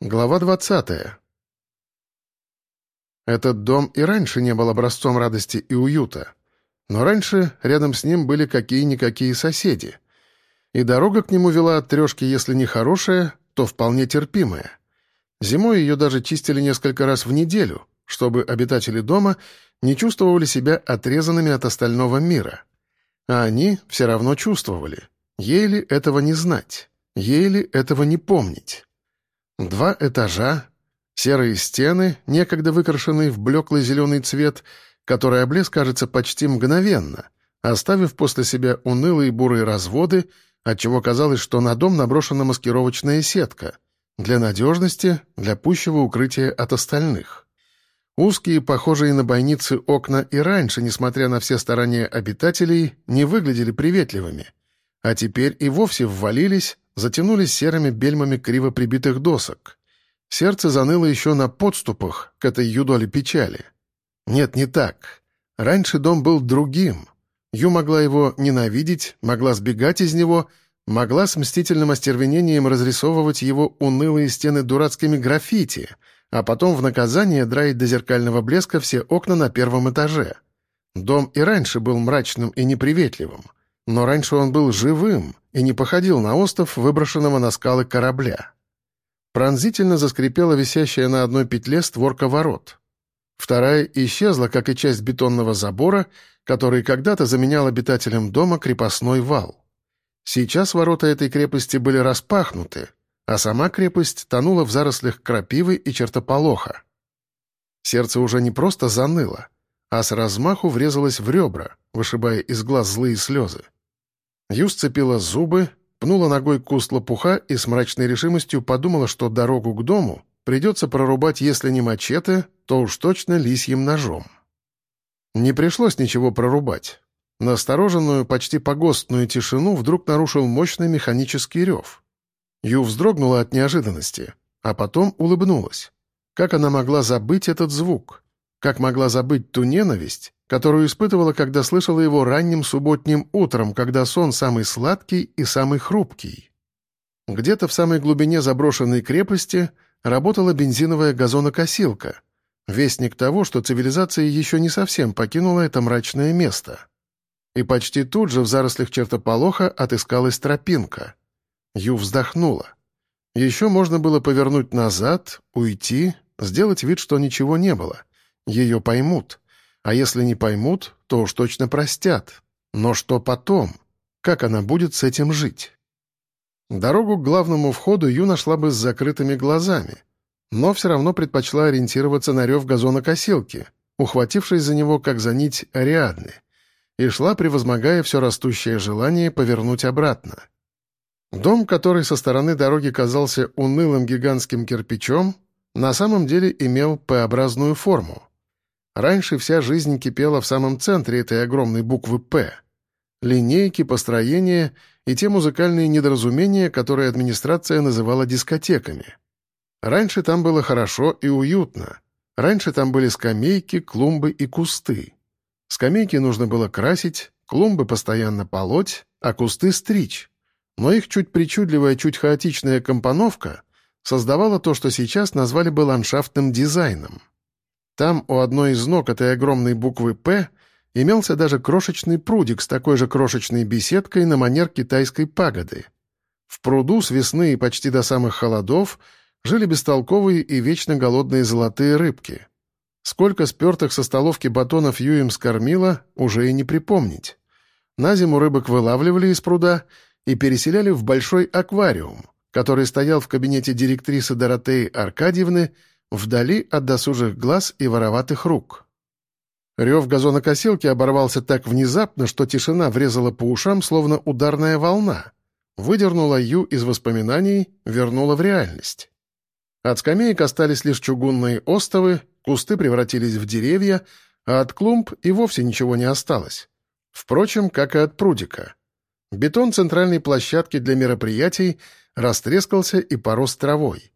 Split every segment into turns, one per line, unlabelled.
Глава 20. Этот дом и раньше не был образцом радости и уюта. Но раньше рядом с ним были какие-никакие соседи. И дорога к нему вела от трешки, если не хорошая, то вполне терпимая. Зимой ее даже чистили несколько раз в неделю, чтобы обитатели дома не чувствовали себя отрезанными от остального мира. А они все равно чувствовали. Ей ли этого не знать? Ей ли этого не помнить? Два этажа, серые стены, некогда выкрашенные в блеклый зеленый цвет, который облез, кажется, почти мгновенно, оставив после себя унылые бурые разводы, отчего казалось, что на дом наброшена маскировочная сетка для надежности, для пущего укрытия от остальных. Узкие, похожие на бойницы окна и раньше, несмотря на все старания обитателей, не выглядели приветливыми, а теперь и вовсе ввалились, затянулись серыми бельмами криво прибитых досок. Сердце заныло еще на подступах к этой юдоле печали. Нет, не так. Раньше дом был другим. Ю могла его ненавидеть, могла сбегать из него, могла с мстительным остервенением разрисовывать его унылые стены дурацкими граффити, а потом в наказание драить до зеркального блеска все окна на первом этаже. Дом и раньше был мрачным и неприветливым — но раньше он был живым и не походил на остров, выброшенного на скалы корабля. Пронзительно заскрипела висящая на одной петле створка ворот. Вторая исчезла, как и часть бетонного забора, который когда-то заменял обитателям дома крепостной вал. Сейчас ворота этой крепости были распахнуты, а сама крепость тонула в зарослях крапивы и чертополоха. Сердце уже не просто заныло, а с размаху врезалось в ребра, вышибая из глаз злые слезы. Ю сцепила зубы, пнула ногой куст лопуха и с мрачной решимостью подумала, что дорогу к дому придется прорубать, если не мачете, то уж точно лисьим ножом. Не пришлось ничего прорубать. Настороженную, почти погостную тишину вдруг нарушил мощный механический рев. Ю вздрогнула от неожиданности, а потом улыбнулась. Как она могла забыть этот звук? Как могла забыть ту ненависть, которую испытывала, когда слышала его ранним субботним утром, когда сон самый сладкий и самый хрупкий. Где-то в самой глубине заброшенной крепости работала бензиновая газонокосилка, вестник того, что цивилизация еще не совсем покинула это мрачное место. И почти тут же в зарослях чертополоха отыскалась тропинка. Ю вздохнула. Еще можно было повернуть назад, уйти, сделать вид, что ничего не было. Ее поймут — а если не поймут, то уж точно простят. Но что потом? Как она будет с этим жить? Дорогу к главному входу Ю нашла бы с закрытыми глазами, но все равно предпочла ориентироваться на рев газонокосилки, ухватившись за него, как за нить Ариадны, и шла, превозмогая все растущее желание повернуть обратно. Дом, который со стороны дороги казался унылым гигантским кирпичом, на самом деле имел П-образную форму. Раньше вся жизнь кипела в самом центре этой огромной буквы «П». Линейки, построения и те музыкальные недоразумения, которые администрация называла дискотеками. Раньше там было хорошо и уютно. Раньше там были скамейки, клумбы и кусты. Скамейки нужно было красить, клумбы постоянно полоть, а кусты стричь. Но их чуть причудливая, чуть хаотичная компоновка создавала то, что сейчас назвали бы ландшафтным дизайном. Там у одной из ног этой огромной буквы «П» имелся даже крошечный прудик с такой же крошечной беседкой на манер китайской пагоды. В пруду с весны и почти до самых холодов жили бестолковые и вечно голодные золотые рыбки. Сколько спертых со столовки батонов Юем скормила, уже и не припомнить. На зиму рыбок вылавливали из пруда и переселяли в большой аквариум, который стоял в кабинете директрисы Доротеи Аркадьевны вдали от досужих глаз и вороватых рук. Рев газонокосилки оборвался так внезапно, что тишина врезала по ушам, словно ударная волна. Выдернула Ю из воспоминаний, вернула в реальность. От скамеек остались лишь чугунные остовы, кусты превратились в деревья, а от клумб и вовсе ничего не осталось. Впрочем, как и от прудика. Бетон центральной площадки для мероприятий растрескался и порос травой.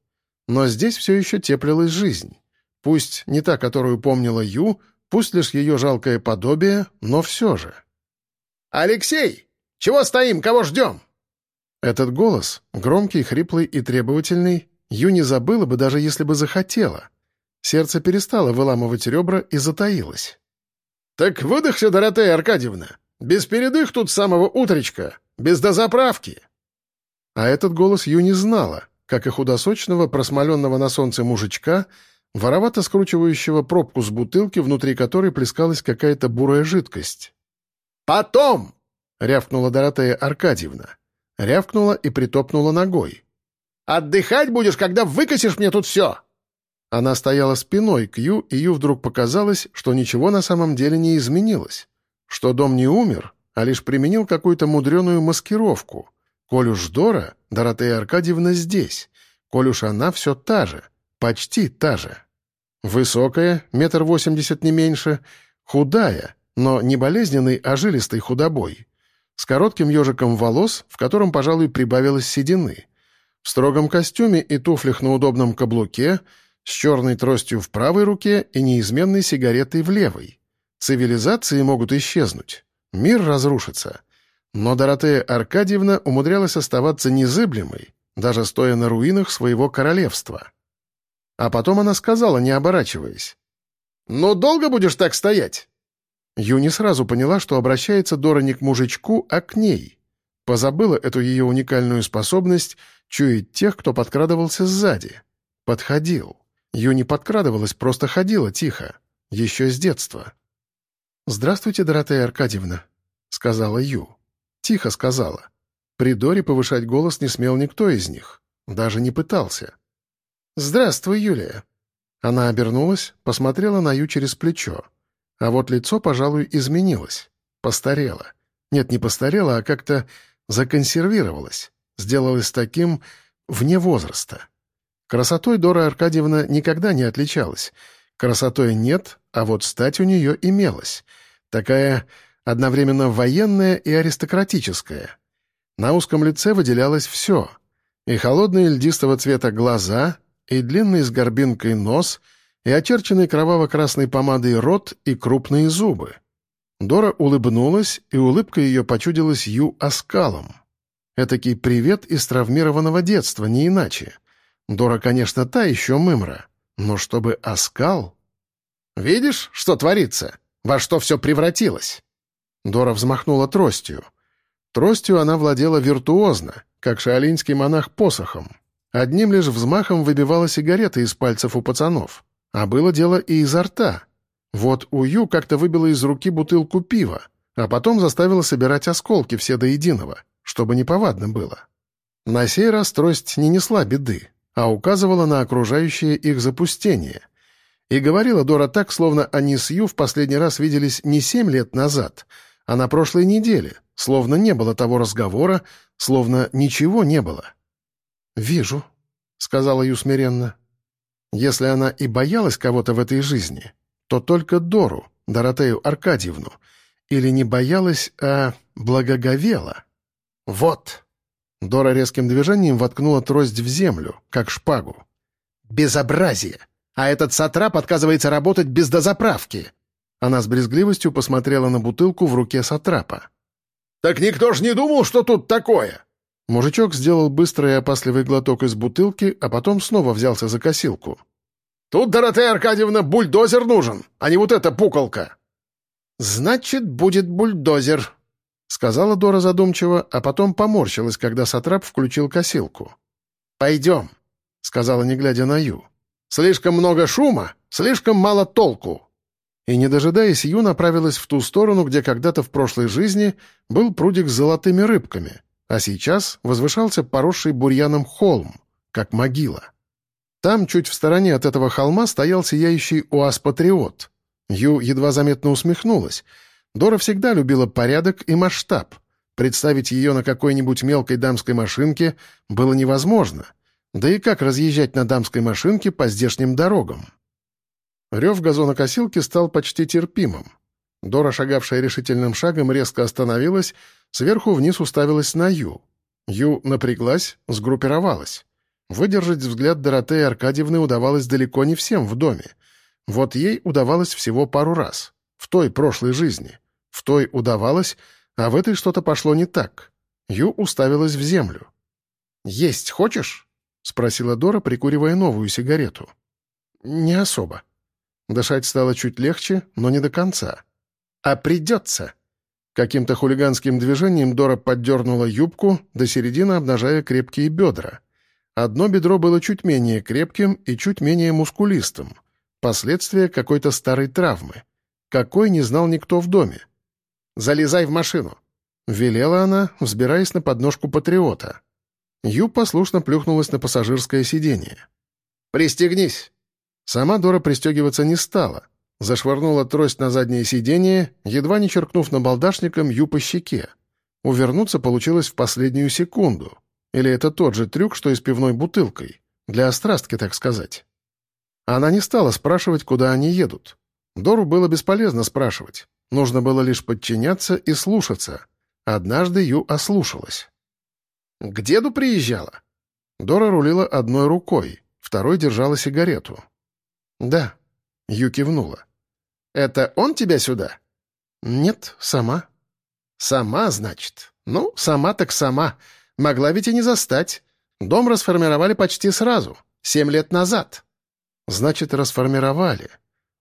Но здесь все еще теплилась жизнь. Пусть не та, которую помнила Ю, пусть лишь ее жалкое подобие, но все же.
«Алексей! Чего стоим? Кого ждем?»
Этот голос, громкий, хриплый и требовательный, Ю не забыла бы, даже если бы захотела. Сердце перестало выламывать ребра и затаилось.
«Так выдохся, Доротея Аркадьевна! Без передых тут с самого утречка! Без дозаправки!»
А этот голос Ю не знала, как и худосочного, просмоленного на солнце мужичка, воровато скручивающего пробку с бутылки, внутри которой плескалась какая-то бурая жидкость.
«Потом!»
— рявкнула Доротея Аркадьевна. Рявкнула и притопнула ногой.
«Отдыхать будешь, когда выкосишь мне тут все!»
Она стояла спиной к Ю, и Ю вдруг показалось, что ничего на самом деле не изменилось, что дом не умер, а лишь применил какую-то мудреную маскировку. Коль уж Дора, Доротея Аркадьевна здесь, коль уж она все та же, почти та же. Высокая, метр восемьдесят не меньше, худая, но не болезненный, а жилистой худобой, с коротким ежиком волос, в котором, пожалуй, прибавилось седины, в строгом костюме и туфлях на удобном каблуке — с черной тростью в правой руке и неизменной сигаретой в левой. Цивилизации могут исчезнуть, мир разрушится. Но Доротея Аркадьевна умудрялась оставаться незыблемой, даже стоя на руинах своего королевства. А потом она сказала, не оборачиваясь.
«Ну долго будешь так стоять?»
Ю не сразу поняла, что обращается Дора не к мужичку, а к ней. Позабыла эту ее уникальную способность чуять тех, кто подкрадывался сзади. Подходил. Ю не подкрадывалась, просто ходила тихо. Еще с детства. «Здравствуйте, Доротея Аркадьевна», — сказала Ю. Тихо сказала. При Доре повышать голос не смел никто из них. Даже не пытался. «Здравствуй, Юлия». Она обернулась, посмотрела на Ю через плечо. А вот лицо, пожалуй, изменилось. Постарело. Нет, не постарело, а как-то законсервировалось. Сделалось таким вне возраста. Красотой Дора Аркадьевна никогда не отличалась. Красотой нет, а вот стать у нее имелась. Такая одновременно военная и аристократическая. На узком лице выделялось все. И холодные льдистого цвета глаза, и длинный с горбинкой нос, и очерченный кроваво-красной помадой рот, и крупные зубы. Дора улыбнулась, и улыбка ее почудилась Ю оскалом. Этакий привет из травмированного детства, не иначе. Дора, конечно, та еще мымра, но чтобы оскал...
«Видишь, что творится? Во что все превратилось?»
Дора взмахнула тростью. Тростью она владела виртуозно, как шаолиньский монах посохом. Одним лишь взмахом выбивала сигареты из пальцев у пацанов. А было дело и изо рта. Вот Ую как-то выбила из руки бутылку пива, а потом заставила собирать осколки все до единого, чтобы неповадно было. На сей раз трость не несла беды а указывала на окружающее их запустение. И говорила Дора так, словно они с Ю в последний раз виделись не семь лет назад, а на прошлой неделе, словно не было того разговора, словно ничего не было. «Вижу», — сказала Ю смиренно. Если она и боялась кого-то в этой жизни, то только Дору, Доротею Аркадьевну, или не боялась, а благоговела. «Вот», Дора резким движением воткнула трость в землю, как шпагу.
«Безобразие! А этот сатрап отказывается работать без дозаправки!»
Она с брезгливостью посмотрела на бутылку в руке сатрапа.
«Так никто ж не думал, что тут такое!»
Мужичок сделал быстрый и опасливый глоток из бутылки, а потом снова взялся за косилку.
«Тут, Доротея Аркадьевна, бульдозер нужен, а не вот эта пуколка!»
«Значит, будет бульдозер», сказала Дора задумчиво, а потом поморщилась, когда Сатрап включил косилку.
«Пойдем», — сказала, не глядя на Ю. «Слишком много шума, слишком мало толку».
И, не дожидаясь, Ю направилась в ту сторону, где когда-то в прошлой жизни был прудик с золотыми рыбками, а сейчас возвышался поросший бурьяном холм, как могила. Там, чуть в стороне от этого холма, стоял сияющий уаз-патриот. Ю едва заметно усмехнулась — Дора всегда любила порядок и масштаб. Представить ее на какой-нибудь мелкой дамской машинке было невозможно. Да и как разъезжать на дамской машинке по здешним дорогам? Рев газонокосилки стал почти терпимым. Дора, шагавшая решительным шагом, резко остановилась, сверху вниз уставилась на Ю. Ю напряглась, сгруппировалась. Выдержать взгляд Доротеи Аркадьевны удавалось далеко не всем в доме. Вот ей удавалось всего пару раз. В той прошлой жизни. В той удавалось, а в этой что-то пошло не так. Ю уставилась в землю.
«Есть хочешь?»
— спросила Дора, прикуривая новую сигарету. «Не особо». Дышать стало чуть легче, но не до конца. «А придется!» Каким-то хулиганским движением Дора поддернула юбку, до середины обнажая крепкие бедра. Одно бедро было чуть менее крепким и чуть менее мускулистым. Последствия какой-то старой травмы. Какой не знал никто в доме. «Залезай в машину!» — велела она, взбираясь на подножку патриота. Ю послушно плюхнулась на пассажирское сиденье. «Пристегнись!» Сама Дора пристегиваться не стала. Зашвырнула трость на заднее сиденье, едва не черкнув набалдашником Ю по щеке. Увернуться получилось в последнюю секунду. Или это тот же трюк, что и с пивной бутылкой. Для острастки, так сказать. Она не стала спрашивать, куда они едут. Дору было бесполезно спрашивать. Нужно было лишь подчиняться и слушаться. Однажды Ю ослушалась. «К деду приезжала?» Дора рулила одной рукой, второй держала сигарету. «Да», — Ю кивнула. «Это он тебя сюда?» «Нет, сама». «Сама, значит? Ну, сама так сама. Могла ведь и не застать. Дом расформировали почти сразу, семь лет назад». «Значит, расформировали».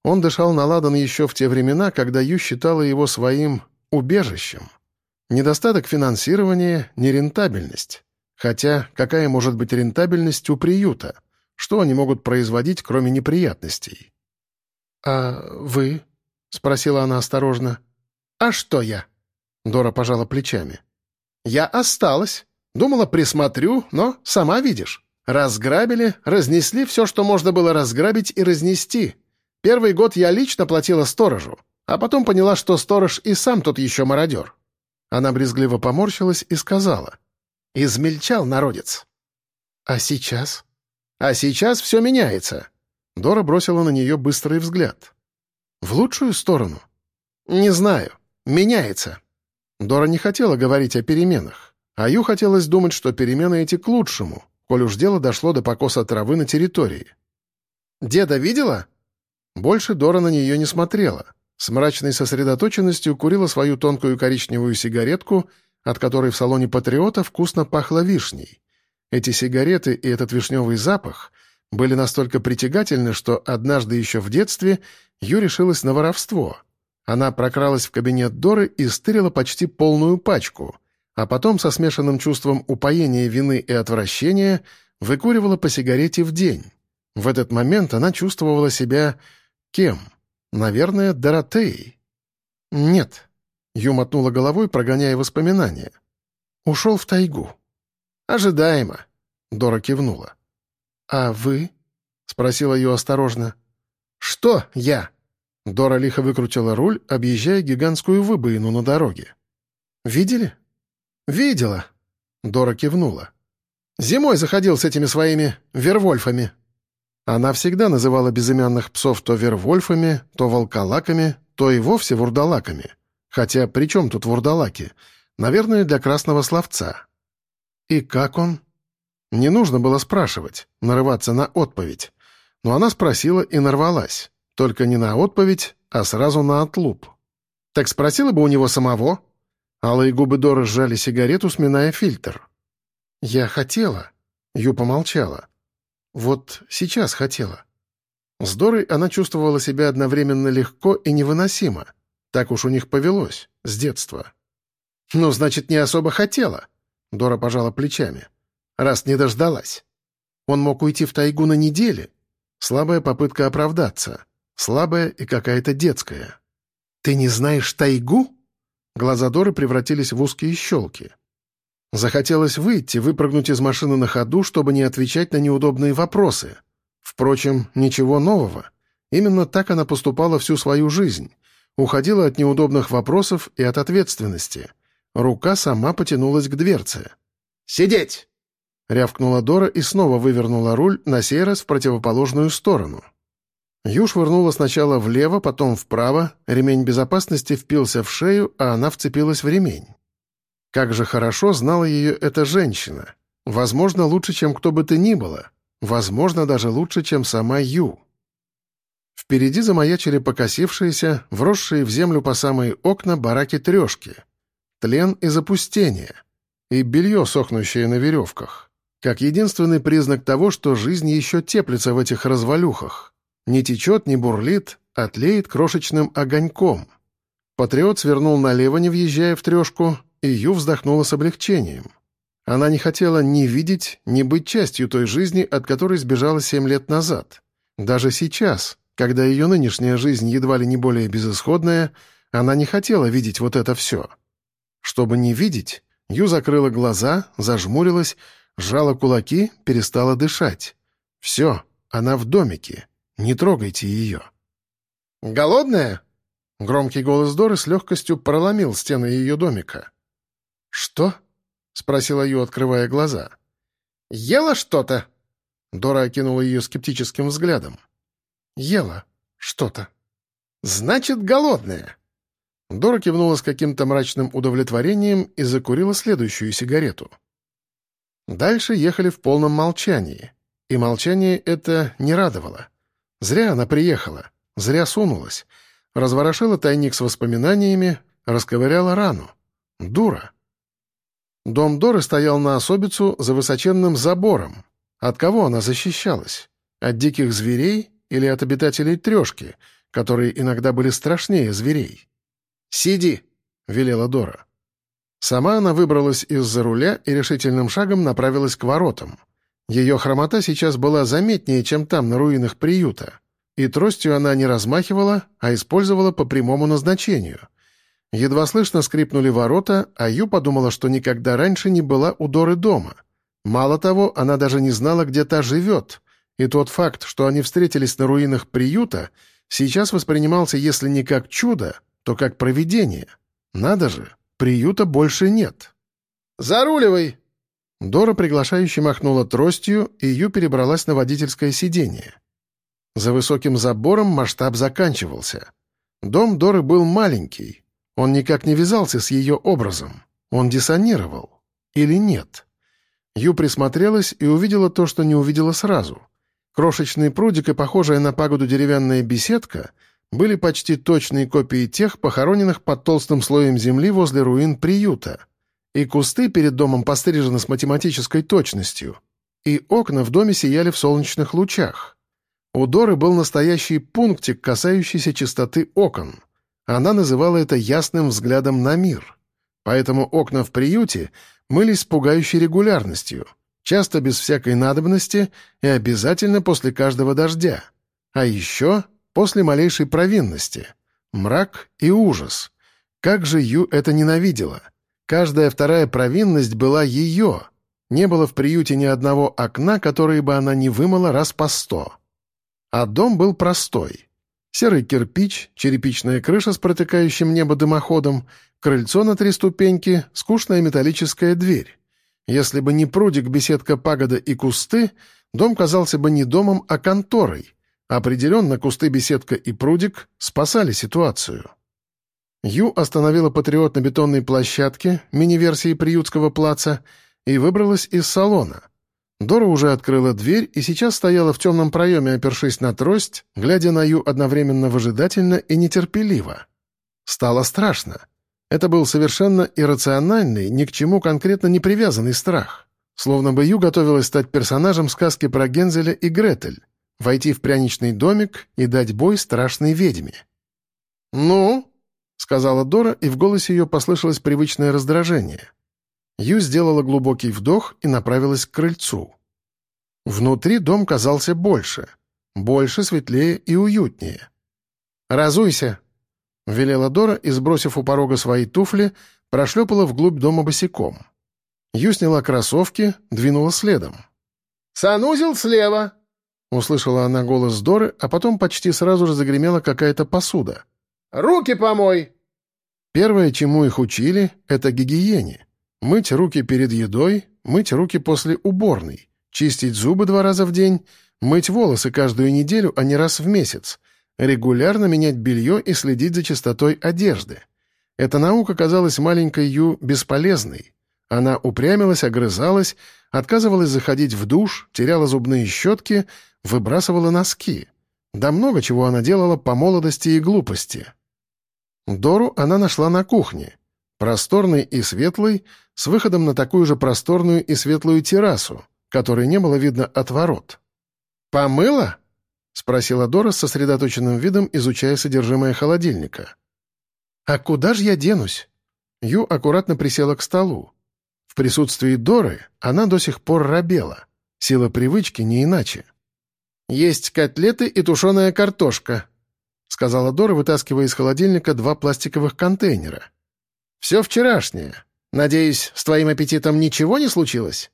Он дышал на ладан еще в те времена, когда Ю считала его своим убежищем. Недостаток финансирования — нерентабельность. Хотя какая может быть рентабельность у приюта? Что они могут производить, кроме неприятностей? «А вы?» — спросила она осторожно. «А что я?» — Дора пожала плечами. «Я осталась. Думала, присмотрю, но сама видишь. Разграбили, разнесли все, что можно было разграбить и разнести. Первый год я лично платила сторожу, а потом поняла, что сторож и сам тут еще мародер». Она брезгливо поморщилась и сказала. «Измельчал народец». «А сейчас?» А сейчас все меняется». Дора бросила на нее быстрый взгляд. «В лучшую сторону?» «Не знаю. Меняется». Дора не хотела говорить о переменах, а Ю хотелось думать, что перемены эти к лучшему, коль уж дело дошло до покоса травы на территории. «Деда видела?» Больше Дора на нее не смотрела. С мрачной сосредоточенностью курила свою тонкую коричневую сигаретку, от которой в салоне «Патриота» вкусно пахло вишней. Эти сигареты и этот вишневый запах были настолько притягательны, что однажды еще в детстве Ю решилась на воровство. Она прокралась в кабинет Доры и стырила почти полную пачку, а потом со смешанным чувством упоения, вины и отвращения выкуривала по сигарете в день. В этот момент она чувствовала себя кем? Наверное, Доротеей. «Нет», — Ю мотнула головой, прогоняя воспоминания. «Ушел в тайгу». «Ожидаемо», — Дора кивнула. «А вы?» — спросила ее осторожно. «Что я?» Дора лихо выкрутила руль, объезжая гигантскую выбоину на дороге. «Видели?» «Видела», — Дора кивнула. «Зимой заходил с этими своими вервольфами». Она всегда называла безымянных псов то вервольфами, то волколаками, то и вовсе вурдалаками. Хотя при чем тут вурдалаки? Наверное, для красного словца. «И как он?» Не нужно было спрашивать, нарываться на отповедь. Но она спросила и нарвалась. Только не на отповедь, а сразу на отлуп. «Так спросила бы у него самого?» Алые губы Доры сжали сигарету, сминая фильтр. «Я хотела». Ю помолчала. «Вот сейчас хотела». С Дорой она чувствовала себя одновременно легко и невыносимо. Так уж у них повелось, с детства. «Ну, значит, не особо хотела», Дора пожала плечами. «Раз не дождалась. Он мог уйти в тайгу на неделе. Слабая попытка оправдаться. Слабая и какая-то детская. Ты не знаешь тайгу?» Глаза Доры превратились в узкие щелки. Захотелось выйти, выпрыгнуть из машины на ходу, чтобы не отвечать на неудобные вопросы. Впрочем, ничего нового. Именно так она поступала всю свою жизнь. Уходила от неудобных вопросов и от ответственности — Рука сама потянулась к дверце. «Сидеть!» — рявкнула Дора и снова вывернула руль, на сей раз в противоположную сторону. Ю швырнула сначала влево, потом вправо, ремень безопасности впился в шею, а она вцепилась в ремень. Как же хорошо знала ее эта женщина. Возможно, лучше, чем кто бы то ни было. Возможно, даже лучше, чем сама Ю. Впереди замаячили покосившиеся, вросшие в землю по самые окна бараки-трешки — тлен и запустение, и белье, сохнущее на веревках. как единственный признак того, что жизнь еще теплится в этих развалюхах. Не течет, не бурлит, а тлеет крошечным огоньком. Патриот свернул налево, не въезжая в трешку, и Ю вздохнула с облегчением. Она не хотела ни видеть, ни быть частью той жизни, от которой сбежала семь лет назад. Даже сейчас, когда ее нынешняя жизнь едва ли не более безысходная, она не хотела видеть вот это все. Чтобы не видеть, Ю закрыла глаза, зажмурилась, сжала кулаки, перестала дышать. Все, она в домике. Не трогайте ее. «Голодная?» Громкий голос Доры с легкостью проломил стены ее домика. «Что?» — спросила Ю, открывая глаза. «Ела что-то?» Дора окинула ее скептическим взглядом. «Ела что-то». «Значит, голодная». Дора кивнула с каким-то мрачным удовлетворением и закурила следующую сигарету. Дальше ехали в полном молчании. И молчание это не радовало. Зря она приехала, зря сунулась. Разворошила тайник с воспоминаниями, расковыряла рану. Дура. Дом Доры стоял на особицу за высоченным забором. От кого она защищалась? От диких зверей или от обитателей трешки, которые иногда были страшнее зверей? «Сиди!» — велела Дора. Сама она выбралась из-за руля и решительным шагом направилась к воротам. Ее хромота сейчас была заметнее, чем там, на руинах приюта. И тростью она не размахивала, а использовала по прямому назначению. Едва слышно скрипнули ворота, а Ю подумала, что никогда раньше не была у Доры дома. Мало того, она даже не знала, где та живет. И тот факт, что они встретились на руинах приюта, сейчас воспринимался, если не как чудо, то как провидение. Надо же! Приюта больше нет. «Заруливай!» Дора приглашающе махнула тростью, и Ю перебралась на водительское сиденье. За высоким забором масштаб заканчивался. Дом Доры был маленький. Он никак не вязался с ее образом. Он диссонировал. Или нет? Ю присмотрелась и увидела то, что не увидела сразу. Крошечный прудик и похожая на пагоду деревянная беседка — были почти точные копии тех, похороненных под толстым слоем земли возле руин приюта. И кусты перед домом пострижены с математической точностью. И окна в доме сияли в солнечных лучах. У Доры был настоящий пунктик, касающийся чистоты окон. Она называла это ясным взглядом на мир. Поэтому окна в приюте мылись с пугающей регулярностью, часто без всякой надобности и обязательно после каждого дождя. А еще после малейшей провинности. Мрак и ужас. Как же Ю это ненавидела. Каждая вторая провинность была ее. Не было в приюте ни одного окна, которое бы она не вымыла раз по сто. А дом был простой. Серый кирпич, черепичная крыша с протыкающим небо дымоходом, крыльцо на три ступеньки, скучная металлическая дверь. Если бы не прудик, беседка пагода и кусты, дом казался бы не домом, а конторой — Определенно, кусты, беседка и прудик спасали ситуацию. Ю остановила «Патриот» на бетонной площадке, мини-версии приютского плаца, и выбралась из салона. Дора уже открыла дверь и сейчас стояла в темном проеме, опершись на трость, глядя на Ю одновременно выжидательно и нетерпеливо. Стало страшно. Это был совершенно иррациональный, ни к чему конкретно не привязанный страх. Словно бы Ю готовилась стать персонажем сказки про Гензеля и Гретель войти в пряничный домик и дать бой страшной ведьме. «Ну?» — сказала Дора, и в голосе ее послышалось привычное раздражение. Ю сделала глубокий вдох и направилась к крыльцу. Внутри дом казался больше. Больше, светлее и уютнее. «Разуйся!» — велела Дора и, сбросив у порога свои туфли, прошлепала вглубь дома босиком. Ю сняла кроссовки, двинула следом. «Санузел слева!» Услышала она голос Доры, а потом почти сразу же загремела какая-то посуда. «Руки помой!» Первое, чему их учили, — это гигиене. Мыть руки перед едой, мыть руки после уборной, чистить зубы два раза в день, мыть волосы каждую неделю, а не раз в месяц, регулярно менять белье и следить за чистотой одежды. Эта наука казалась маленькой Ю бесполезной. Она упрямилась, огрызалась, отказывалась заходить в душ, теряла зубные щетки — выбрасывала носки. Да много чего она делала по молодости и глупости. Дору она нашла на кухне. Просторной и светлой, с выходом на такую же просторную и светлую террасу, которой не было видно от ворот. «Помыла?» — спросила Дора с сосредоточенным видом, изучая содержимое холодильника. «А куда же я денусь?» Ю аккуратно присела к столу. В присутствии Доры она до сих пор робела. Сила привычки не иначе. «Есть котлеты и тушеная картошка», — сказала Дора, вытаскивая из холодильника два пластиковых контейнера. «Все вчерашнее. Надеюсь, с твоим аппетитом ничего не случилось?»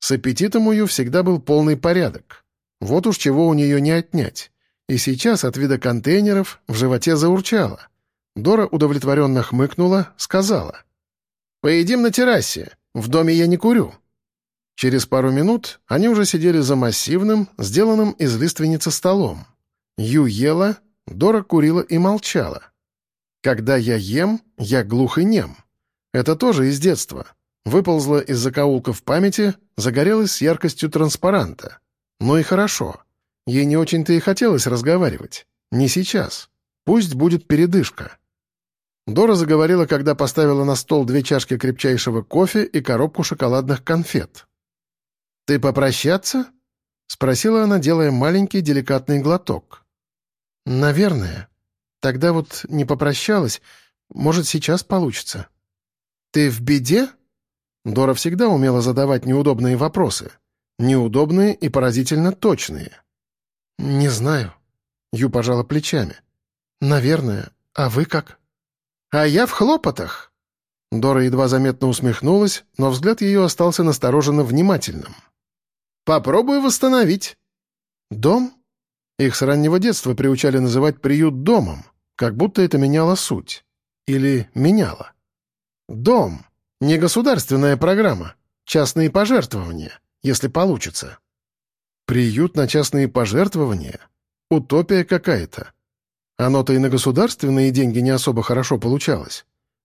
С аппетитом у Ю всегда был полный порядок. Вот уж чего у нее не отнять. И сейчас от вида контейнеров в животе заурчало. Дора удовлетворенно хмыкнула, сказала. «Поедим на террасе. В доме я не курю». Через пару минут они уже сидели за массивным, сделанным из лиственницы столом. Ю ела, Дора курила и молчала. «Когда я ем, я глух и нем». Это тоже из детства. Выползла из закоулков памяти, загорелась с яркостью транспаранта. Ну и хорошо. Ей не очень-то и хотелось разговаривать. Не сейчас. Пусть будет передышка. Дора заговорила, когда поставила на стол две чашки крепчайшего кофе и коробку шоколадных конфет. «Ты попрощаться?» — спросила она, делая маленький деликатный глоток. «Наверное. Тогда вот не попрощалась. Может, сейчас получится». «Ты в беде?» Дора всегда умела задавать неудобные вопросы. Неудобные и поразительно точные. «Не знаю». Ю пожала плечами. «Наверное. А вы как?» «А я в хлопотах». Дора едва заметно усмехнулась, но взгляд ее остался настороженно внимательным. «Попробую восстановить». «Дом?» Их с раннего детства приучали называть приют домом, как будто это меняло суть. Или меняло. «Дом. Не государственная программа. Частные пожертвования если получится. Приют на частные пожертвования? Утопия какая-то. Оно-то и на государственные деньги не особо хорошо получалось.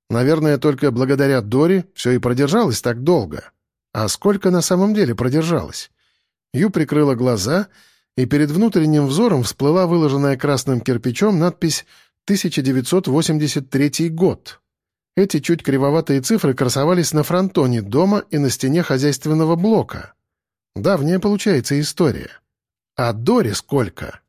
Наверное, только благодаря Доре все и продержалось так долго. А сколько на самом деле продержалось? Ю прикрыла глаза, и перед внутренним взором всплыла выложенная красным кирпичом надпись «1983 год». Эти чуть кривоватые цифры красовались на фронтоне дома и на стене хозяйственного блока. Давняя получается история. А Дори сколько?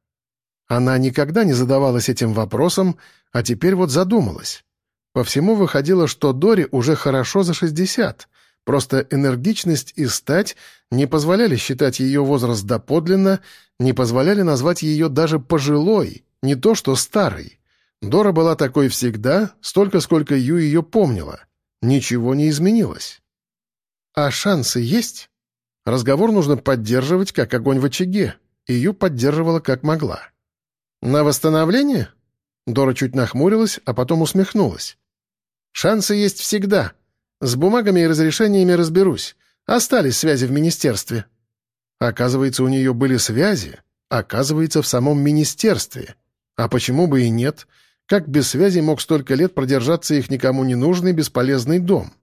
Она никогда не задавалась этим вопросом, а теперь вот задумалась. По всему выходило, что Дори уже хорошо за 60, просто энергичность и стать не позволяли считать ее возраст доподлинно, не позволяли назвать ее даже пожилой, не то что старой. Дора была такой всегда, столько, сколько Ю ее помнила. Ничего не изменилось. «А шансы есть?» Разговор нужно поддерживать, как огонь в очаге. Ее поддерживала как могла. «На восстановление?» Дора чуть нахмурилась, а потом усмехнулась. «Шансы есть всегда. С бумагами и разрешениями разберусь. Остались связи в министерстве». Оказывается, у нее были связи. Оказывается, в самом министерстве. А почему бы и нет? Как без связи мог столько лет продержаться их никому не нужный бесполезный дом?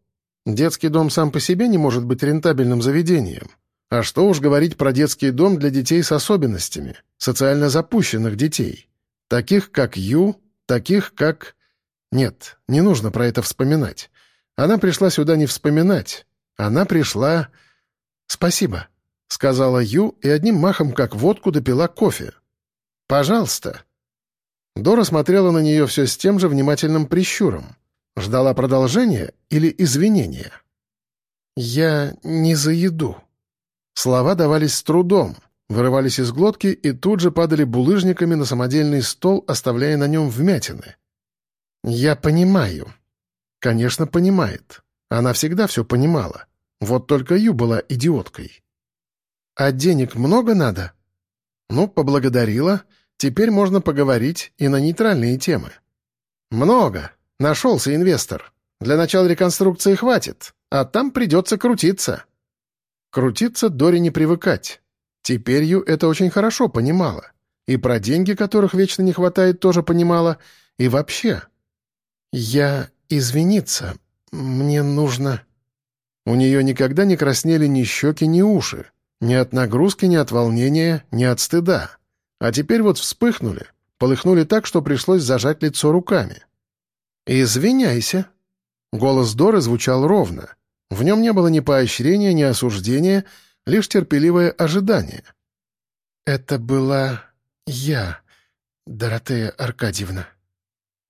Детский дом сам по себе не может быть рентабельным заведением. А что уж говорить про детский дом для детей с особенностями, социально запущенных детей. Таких, как Ю, таких, как... Нет, не нужно про это вспоминать. Она пришла сюда не вспоминать. Она пришла... «Спасибо», — сказала Ю и одним махом, как водку, допила кофе. «Пожалуйста». Дора смотрела на нее все с тем же внимательным прищуром. Ждала продолжения или извинения? «Я не за еду». Слова давались с трудом, вырывались из глотки и тут же падали булыжниками на самодельный стол, оставляя на нем вмятины. «Я понимаю». Конечно, понимает. Она всегда все понимала. Вот только Ю была идиоткой. «А денег много надо?» «Ну, поблагодарила. Теперь можно поговорить и на нейтральные темы». «Много», Нашелся инвестор. Для начала реконструкции хватит, а там придется крутиться. Крутиться Дори не привыкать. Теперь Ю это очень хорошо понимала. И про деньги, которых вечно не хватает, тоже понимала. И вообще. «Я извиниться. Мне нужно...» У нее никогда не краснели ни щеки, ни уши. Ни от нагрузки, ни от волнения, ни от стыда. А теперь вот вспыхнули, полыхнули так, что пришлось зажать лицо руками. «Извиняйся». Голос Доры звучал ровно. В нем не было ни поощрения, ни осуждения, лишь терпеливое ожидание.
«Это была я, Доротея Аркадьевна».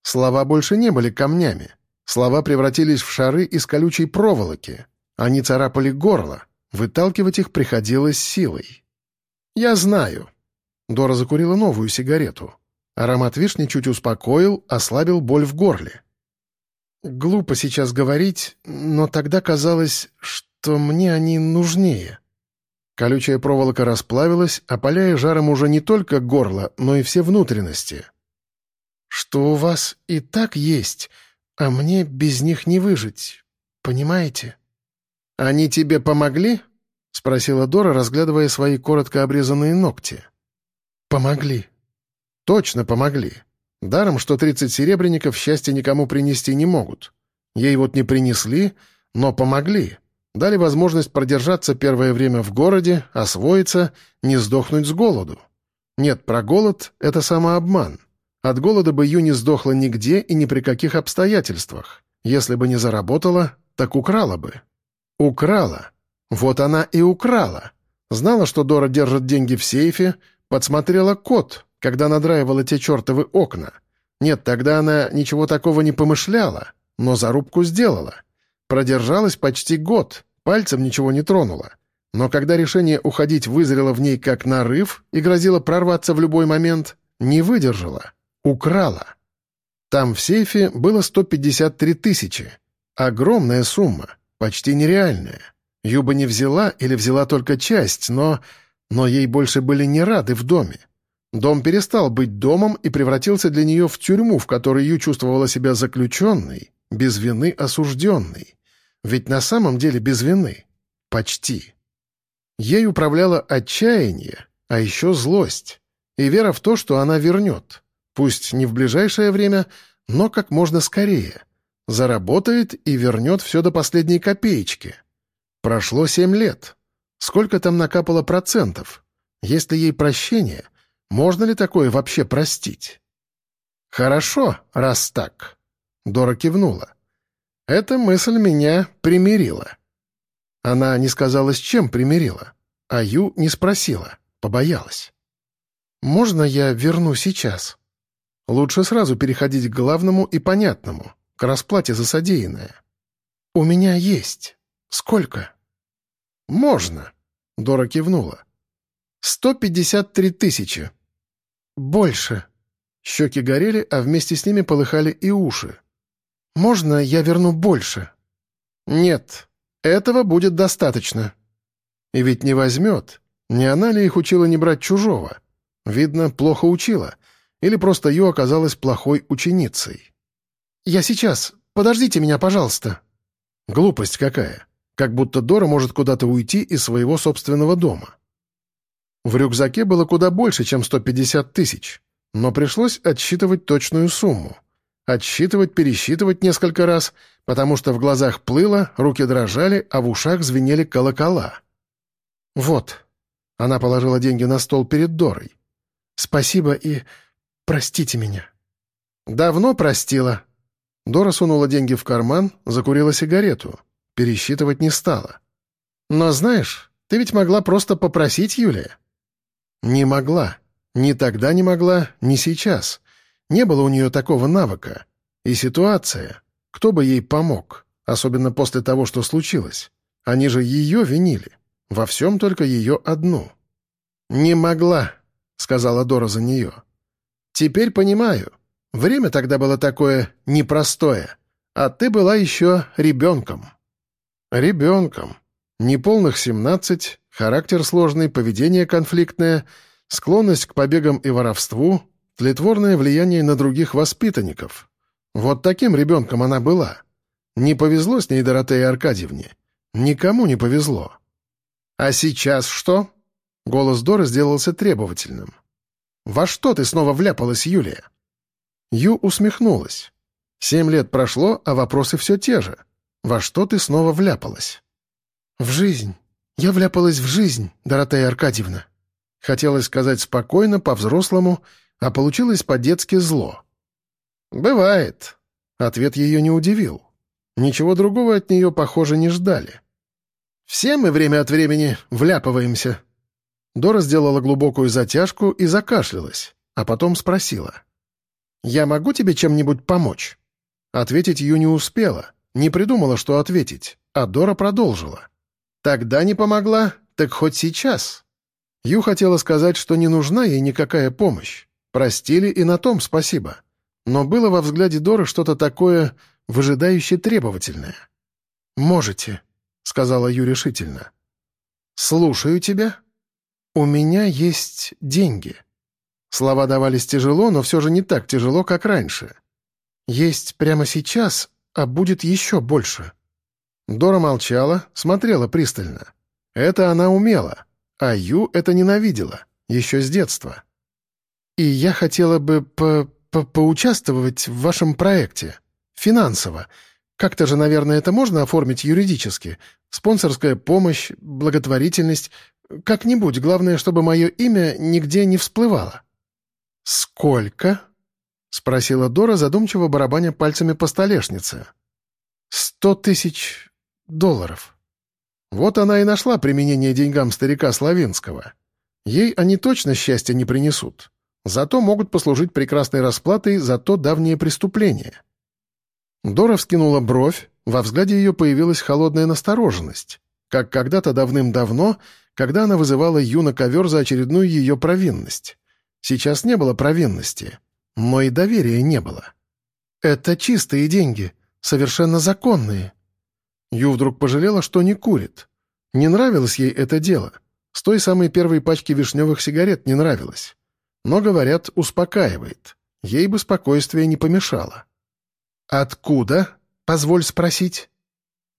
Слова больше не были камнями. Слова превратились в шары из колючей проволоки. Они царапали горло. Выталкивать их приходилось силой. «Я знаю». Дора закурила новую сигарету. Аромат вишни чуть успокоил, ослабил боль в горле.
«Глупо сейчас говорить, но тогда казалось, что мне они нужнее».
Колючая проволока расплавилась, опаляя жаром уже не только горло, но и все внутренности.
«Что у вас и так есть, а мне без них не выжить, понимаете?»
«Они тебе помогли?» — спросила Дора, разглядывая свои коротко обрезанные ногти.
«Помогли».
«Точно помогли. Даром, что тридцать серебряников счастья никому принести не могут. Ей вот не принесли, но помогли. Дали возможность продержаться первое время в городе, освоиться, не сдохнуть с голоду. Нет, про голод — это самообман. От голода бы Ю не сдохла нигде и ни при каких обстоятельствах. Если бы не заработала, так украла бы. Украла. Вот она и украла. Знала, что Дора держит деньги в сейфе, подсмотрела код, когда надраивала те чертовы окна. Нет, тогда она ничего такого не помышляла, но зарубку сделала. Продержалась почти год, пальцем ничего не тронула. Но когда решение уходить вызрело в ней как нарыв и грозило прорваться в любой момент, не выдержала. Украла. Там в сейфе было 153 тысячи. Огромная сумма. Почти нереальная. Юба не взяла или взяла только часть, но... Но ей больше были не рады в доме. Дом перестал быть домом и превратился для нее в тюрьму, в которой Ю чувствовала себя заключенной, без вины осужденной. Ведь на самом деле без вины. Почти. Ей управляло отчаяние, а еще злость. И вера в то, что она вернет. Пусть не в ближайшее время, но как можно скорее — Заработает и вернет все до последней копеечки. Прошло семь лет. Сколько там накапало процентов? Есть ли ей прощение? Можно ли такое вообще простить? «Хорошо, раз так», — Дора кивнула. «Эта мысль меня примирила». Она не сказала, с чем примирила, а Ю не спросила, побоялась.
«Можно я верну сейчас?»
Лучше сразу переходить к главному и понятному к расплате за содеянное.
«У меня есть. Сколько?»
«Можно», — Дора кивнула. «Сто пятьдесят три тысячи».
«Больше».
Щеки горели, а вместе с ними полыхали и уши.
«Можно я верну больше?»
«Нет, этого будет достаточно». И ведь не возьмет. Не она ли их учила не брать чужого? Видно, плохо учила. Или просто Ю оказалась плохой ученицей.
«Я сейчас. Подождите меня, пожалуйста».
Глупость какая. Как будто Дора может куда-то уйти из своего собственного дома. В рюкзаке было куда больше, чем 150 тысяч, но пришлось отсчитывать точную сумму. Отсчитывать, пересчитывать несколько раз, потому что в глазах плыло, руки дрожали, а в ушах звенели колокола.
«Вот».
Она положила деньги на стол перед Дорой.
«Спасибо и простите меня».
«Давно простила», Дора сунула деньги в карман, закурила сигарету. Пересчитывать не стала. «Но знаешь, ты ведь могла просто попросить Юлия». «Не могла. Ни тогда не могла, ни сейчас. Не было у нее такого навыка. И ситуация. Кто бы ей помог? Особенно после того, что случилось. Они же ее винили. Во всем только ее одну». «Не могла», — сказала Дора за нее. «Теперь понимаю. Время тогда было такое непростое, а ты была еще ребенком». «Ребенком. Неполных семнадцать, характер сложный, поведение конфликтное, склонность к побегам и воровству, тлетворное влияние на других воспитанников. Вот таким ребенком она была. Не повезло с ней Доротее Аркадьевне. Никому не повезло. А сейчас что?» Голос Доры сделался требовательным. «Во что ты снова вляпалась, Юлия?» Ю усмехнулась. «Семь лет прошло, а вопросы все те же. Во что ты снова вляпалась?»
«В жизнь. Я вляпалась в жизнь, Доротея Аркадьевна».
Хотелось сказать спокойно, по-взрослому, а получилось по-детски зло.
Все мы время от времени вляпываемся». Дора сделала глубокую затяжку и закашлялась, а потом спросила. «Я могу тебе чем-нибудь помочь?» Ответить Ю не успела, не придумала, что ответить, а Дора продолжила. «Тогда не помогла, так хоть сейчас». Ю хотела сказать, что не нужна ей никакая помощь. Простили и на том спасибо. Но было во взгляде Доры что-то такое выжидающе требовательное. «Можете», — сказала Ю решительно. «Слушаю тебя. У меня есть деньги». Слова давались тяжело, но все же не так тяжело, как раньше. «Есть прямо сейчас, а будет еще больше». Дора молчала, смотрела пристально. Это она умела, а Ю это ненавидела, еще с детства. «И я хотела бы по -по поучаствовать в вашем проекте. Финансово. Как-то же, наверное, это можно оформить юридически. Спонсорская помощь, благотворительность. Как-нибудь, главное, чтобы мое имя нигде не всплывало». «Сколько?» — спросила Дора, задумчиво барабаня пальцами по столешнице. «Сто тысяч долларов». Вот она и нашла применение деньгам старика Славинского. Ей они точно счастья не принесут. Зато могут послужить прекрасной расплатой за то давнее преступление. Дора вскинула бровь, во взгляде ее появилась холодная настороженность, как когда-то давным-давно, когда она вызывала Ю на ковер за очередную ее провинность. Сейчас не было провинности, но и доверия не было. «Это чистые деньги, совершенно законные». Ю вдруг пожалела, что не курит. Не нравилось ей это дело. С той самой первой пачки вишневых сигарет не нравилось. Но, говорят, успокаивает. Ей бы спокойствие не помешало. «Откуда?» — позволь спросить.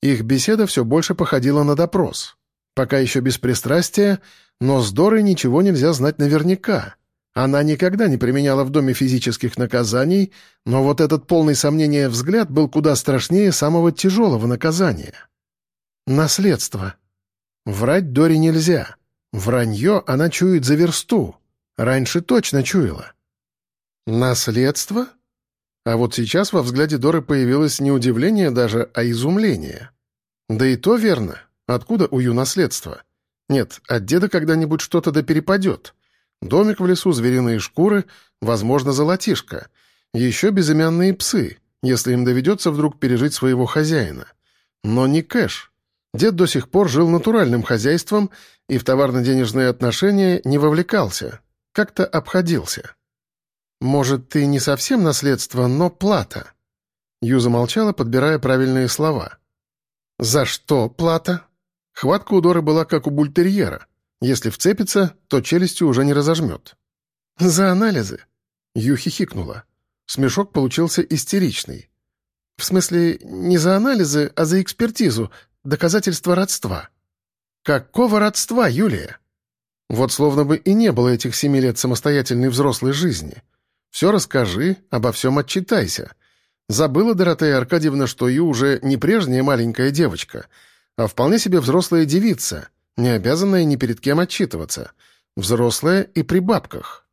Их беседа все больше походила на допрос. Пока еще без пристрастия, но с Дорой ничего нельзя знать наверняка. Она никогда не применяла в доме физических наказаний, но вот этот полный сомнения взгляд был куда страшнее самого тяжелого наказания. Наследство. Врать Доре нельзя. Вранье она чует за версту. Раньше точно чуяла. Наследство? А вот сейчас во взгляде Доры появилось не удивление даже, а изумление. Да и то верно. Откуда у Ю наследство? Нет, от деда когда-нибудь что-то да перепадет. Домик в лесу, звериные шкуры, возможно, золотишко. Еще безымянные псы, если им доведется вдруг пережить своего хозяина. Но не кэш. Дед до сих пор жил натуральным хозяйством и в товарно-денежные отношения не вовлекался. Как-то обходился. «Может, ты не совсем наследство, но плата?» Ю замолчала, подбирая правильные слова. «За что плата?» Хватка у была как у бультерьера — если вцепится, то челюстью уже не разожмет. «За анализы!» Ю хихикнула. Смешок получился истеричный. «В смысле, не за анализы, а за экспертизу, доказательство родства». «Какого родства, Юлия?» Вот словно бы и не было этих семи лет самостоятельной взрослой жизни. Все расскажи, обо всем отчитайся. Забыла Доротея Аркадьевна, что Ю уже не прежняя маленькая девочка, а вполне себе взрослая девица — не обязанная ни перед кем отчитываться. Взрослая и при бабках.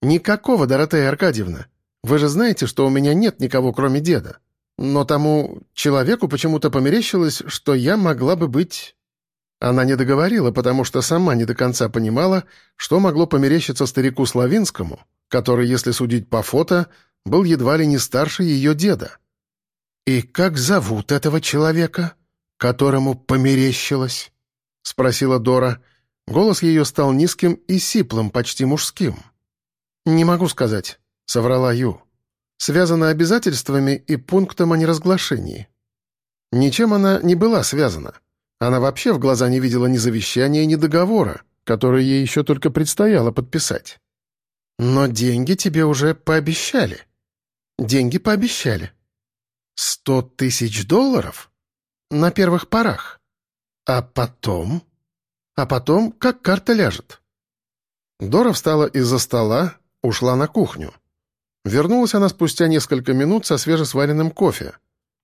«Никакого, Доротея Аркадьевна. Вы же знаете, что у меня нет никого, кроме деда. Но тому человеку почему-то померещилось, что я могла бы быть...» Она не договорила, потому что сама не до конца понимала, что могло померещиться старику Славинскому, который, если судить по фото, был едва ли не старше ее деда. «И как зовут этого человека, которому померещилось?» — спросила Дора. Голос ее стал низким и сиплым, почти мужским. «Не могу сказать», — соврала Ю. «Связана обязательствами и пунктом о неразглашении». Ничем она не была связана. Она вообще в глаза не видела ни завещания, ни договора, который ей еще только предстояло подписать. «Но деньги тебе уже пообещали». «Деньги пообещали». «Сто тысяч долларов?» «На первых порах». «А потом?» «А потом, как карта ляжет». Дора встала из-за стола, ушла на кухню. Вернулась она спустя несколько минут со свежесваренным кофе.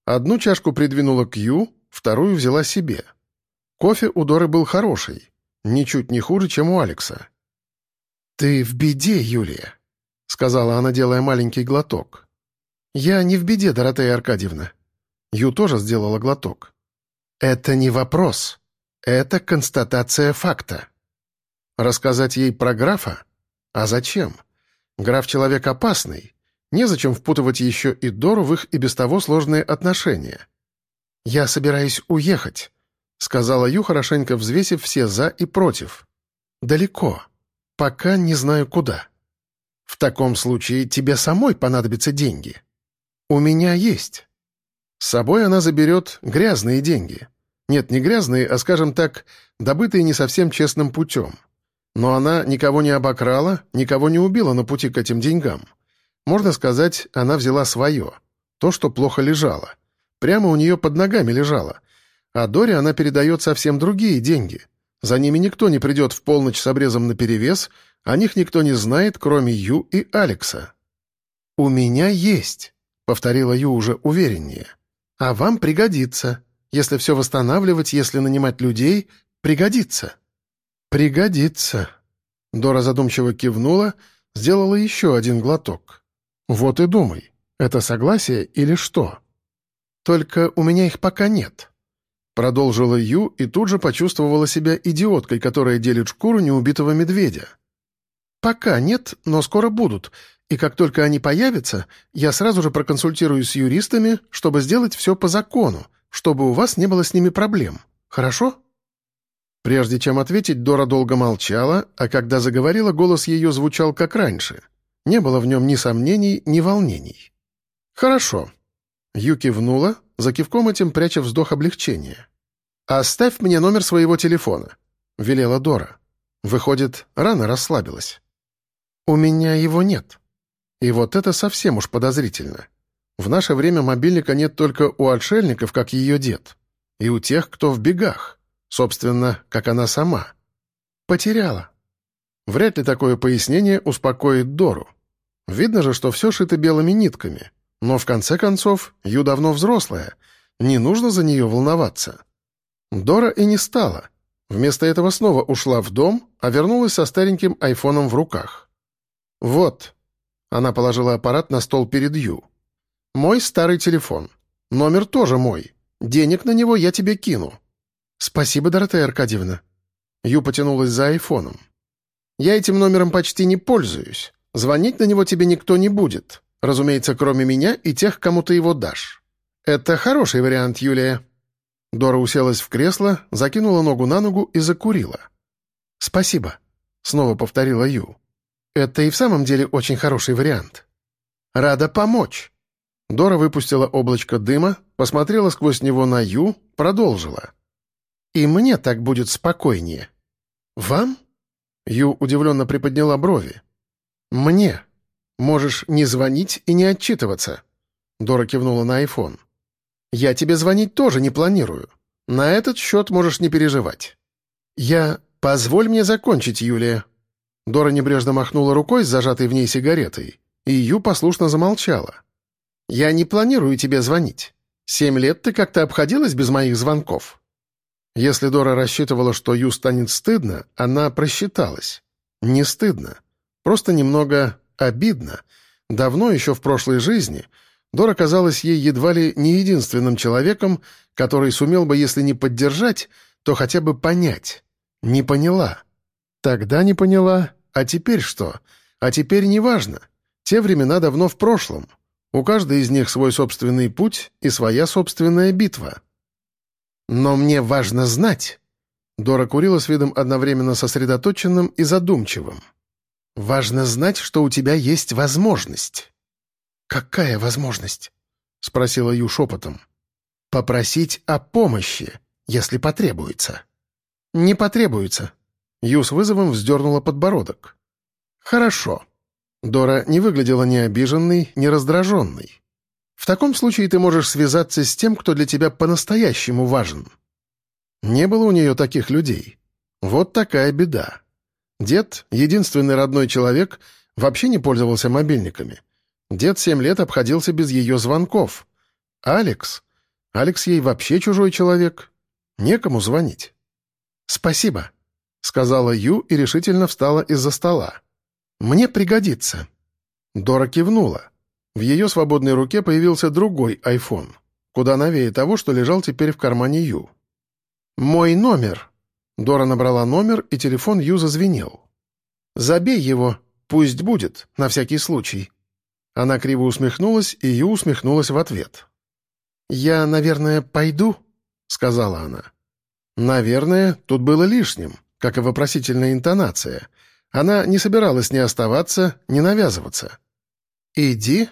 Одну чашку придвинула к Ю, вторую взяла себе. Кофе у Доры был хороший, ничуть не хуже, чем у Алекса. «Ты в беде, Юлия», — сказала она, делая маленький глоток. «Я не в беде, Доротея Аркадьевна». Ю тоже сделала глоток. «Это не вопрос. Это констатация факта. Рассказать ей про графа? А зачем? Граф человек опасный. Незачем впутывать еще и Дору в их и без того сложные отношения. «Я собираюсь уехать», — сказала Ю, хорошенько взвесив все «за» и «против». «Далеко. Пока не знаю куда. В таком случае тебе самой понадобятся деньги. У меня есть». С собой она заберет грязные деньги. Нет, не грязные, а, скажем так, добытые не совсем честным путем. Но она никого не обокрала, никого не убила на пути к этим деньгам. Можно сказать, она взяла свое, то, что плохо лежало. Прямо у нее под ногами лежало. А Доре она передает совсем другие деньги. За ними никто не придет в полночь с обрезом наперевес, о них никто не знает, кроме Ю и Алекса. «У меня есть», — повторила Ю уже увереннее. «А вам пригодится. Если все восстанавливать, если нанимать людей, пригодится». «Пригодится». Дора задумчиво кивнула, сделала еще один глоток. «Вот и думай, это согласие или что?» «Только у меня их пока нет», — продолжила Ю и тут же почувствовала себя идиоткой, которая делит шкуру неубитого медведя. «Пока нет, но скоро будут, и как только они появятся, я сразу же проконсультируюсь с юристами, чтобы сделать все по закону, чтобы у вас не было с ними проблем. Хорошо?» Прежде чем ответить, Дора долго молчала, а когда заговорила, голос ее звучал как раньше. Не было в нем ни сомнений, ни волнений. «Хорошо». Ю кивнула, за кивком этим пряча вздох облегчения. «Оставь мне номер своего телефона», — велела Дора. Выходит, рано расслабилась. «У меня его нет». И вот это совсем уж подозрительно. В наше время мобильника нет только у отшельников, как ее дед, и у тех, кто в бегах. Собственно, как она сама. Потеряла. Вряд ли такое пояснение успокоит Дору. Видно же, что все шито белыми нитками. Но в конце концов, Ю давно взрослая. Не нужно за нее волноваться. Дора и не стала. Вместо этого снова ушла в дом, а вернулась со стареньким айфоном в руках. «Вот». Она положила аппарат на стол перед Ю. «Мой старый телефон. Номер тоже мой. Денег на него я тебе кину. «Спасибо, Доротея Аркадьевна». Ю потянулась за айфоном. «Я этим номером почти не пользуюсь. Звонить на него тебе никто не будет. Разумеется, кроме меня и тех, кому ты его дашь. Это хороший вариант, Юлия». Дора уселась в кресло, закинула ногу на ногу и закурила. «Спасибо», — снова повторила Ю. «Это и в самом деле очень хороший вариант. Рада помочь». Дора выпустила облачко дыма, посмотрела сквозь него на Ю, продолжила. И мне так будет спокойнее. Вам? Ю удивленно приподняла брови. Мне. Можешь не звонить и не отчитываться. Дора кивнула на айфон. Я тебе звонить тоже не планирую. На этот счет можешь не переживать. Я... Позволь мне закончить, Юлия. Дора небрежно махнула рукой с зажатой в ней сигаретой, и Ю послушно замолчала. «Я не планирую тебе звонить. Семь лет ты как-то обходилась без моих звонков. Если Дора рассчитывала, что Ю станет стыдно, она просчиталась. Не стыдно. Просто немного обидно. Давно, еще в прошлой жизни, Дора казалась ей едва ли не единственным человеком, который сумел бы, если не поддержать, то хотя бы понять. Не поняла. Тогда не поняла. А теперь что? А теперь неважно. Те времена давно в прошлом. У каждой из них свой собственный путь и своя собственная битва. «Но мне важно знать...» Дора курила с видом одновременно сосредоточенным и задумчивым. «Важно знать, что у тебя есть возможность». «Какая возможность?» — спросила Ю шепотом. «Попросить о помощи, если потребуется». «Не потребуется». Ю с вызовом вздернула подбородок. «Хорошо». Дора не выглядела ни обиженной, ни раздраженной. В таком случае ты можешь связаться с тем, кто для тебя по-настоящему важен. Не было у нее таких людей. Вот такая беда. Дед, единственный родной человек, вообще не пользовался мобильниками. Дед семь лет обходился без ее звонков. Алекс? Алекс ей вообще чужой человек. Некому звонить. «Спасибо», — сказала Ю и решительно встала из-за стола. «Мне пригодится». Дора кивнула. В ее свободной руке появился другой iPhone, куда новее того, что лежал теперь в кармане Ю. «Мой номер»,
Дора набрала номер, и телефон Ю зазвенел. «Забей его, пусть будет, на всякий случай». Она криво усмехнулась, и Ю усмехнулась в ответ. «Я, наверное, пойду?» — сказала она. «Наверное, тут было лишним, как и вопросительная интонация. Она не собиралась ни оставаться, ни навязываться. «Иди»,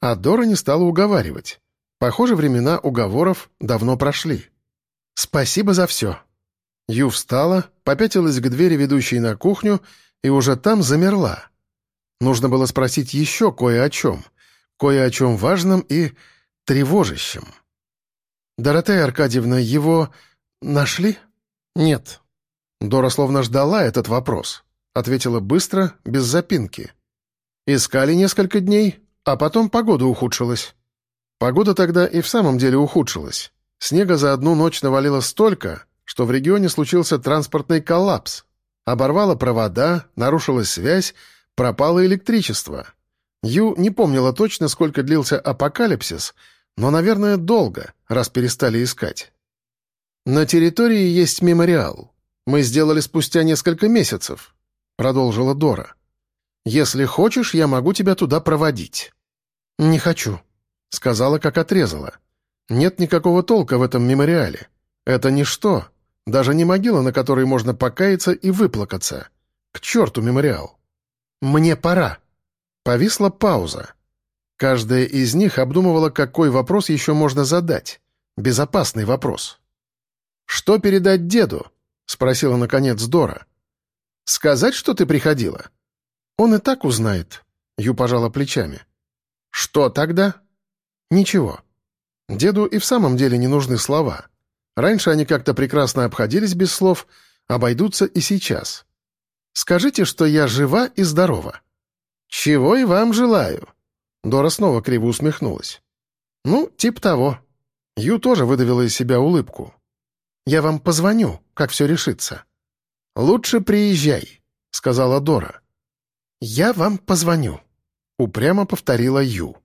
а Дора не стала уговаривать. Похоже, времена уговоров давно прошли. «Спасибо за все». Ю встала, попятилась к двери, ведущей на кухню, и уже там замерла. Нужно было спросить еще кое о чем. Кое о чем важном и тревожащем. «Доротея Аркадьевна, его нашли?» «Нет». Дора словно ждала этот вопрос. Ответила быстро, без запинки. «Искали несколько дней, а потом погода ухудшилась». Погода тогда и в самом деле ухудшилась. Снега за одну ночь навалило столько, что в регионе случился транспортный коллапс. Оборвало провода, нарушилась связь, пропало электричество. Ю не помнила точно, сколько длился апокалипсис, но, наверное, долго, раз перестали искать. «На территории есть мемориал. Мы сделали спустя несколько месяцев», — продолжила Дора. «Если хочешь, я могу тебя туда проводить». «Не хочу», — сказала, как отрезала. «Нет никакого толка в этом мемориале. Это ничто, даже не могила, на которой можно покаяться и выплакаться. К черту мемориал!» «Мне пора!» Повисла пауза. Каждая из них обдумывала, какой вопрос еще можно задать. Безопасный вопрос. «Что передать деду?» — спросила, наконец, Дора. «Сказать, что ты приходила?» «Он и так узнает», — Ю пожала плечами. «Что тогда?» «Ничего. Деду и в самом деле не нужны слова. Раньше они как-то прекрасно обходились без слов, обойдутся и сейчас. Скажите, что я жива и здорова». «Чего и вам желаю». Дора снова криво усмехнулась. «Ну, тип того». Ю тоже выдавила из себя улыбку. «Я вам позвоню, как все решится». «Лучше приезжай», — сказала Дора. «Я вам позвоню», — упрямо повторила Ю.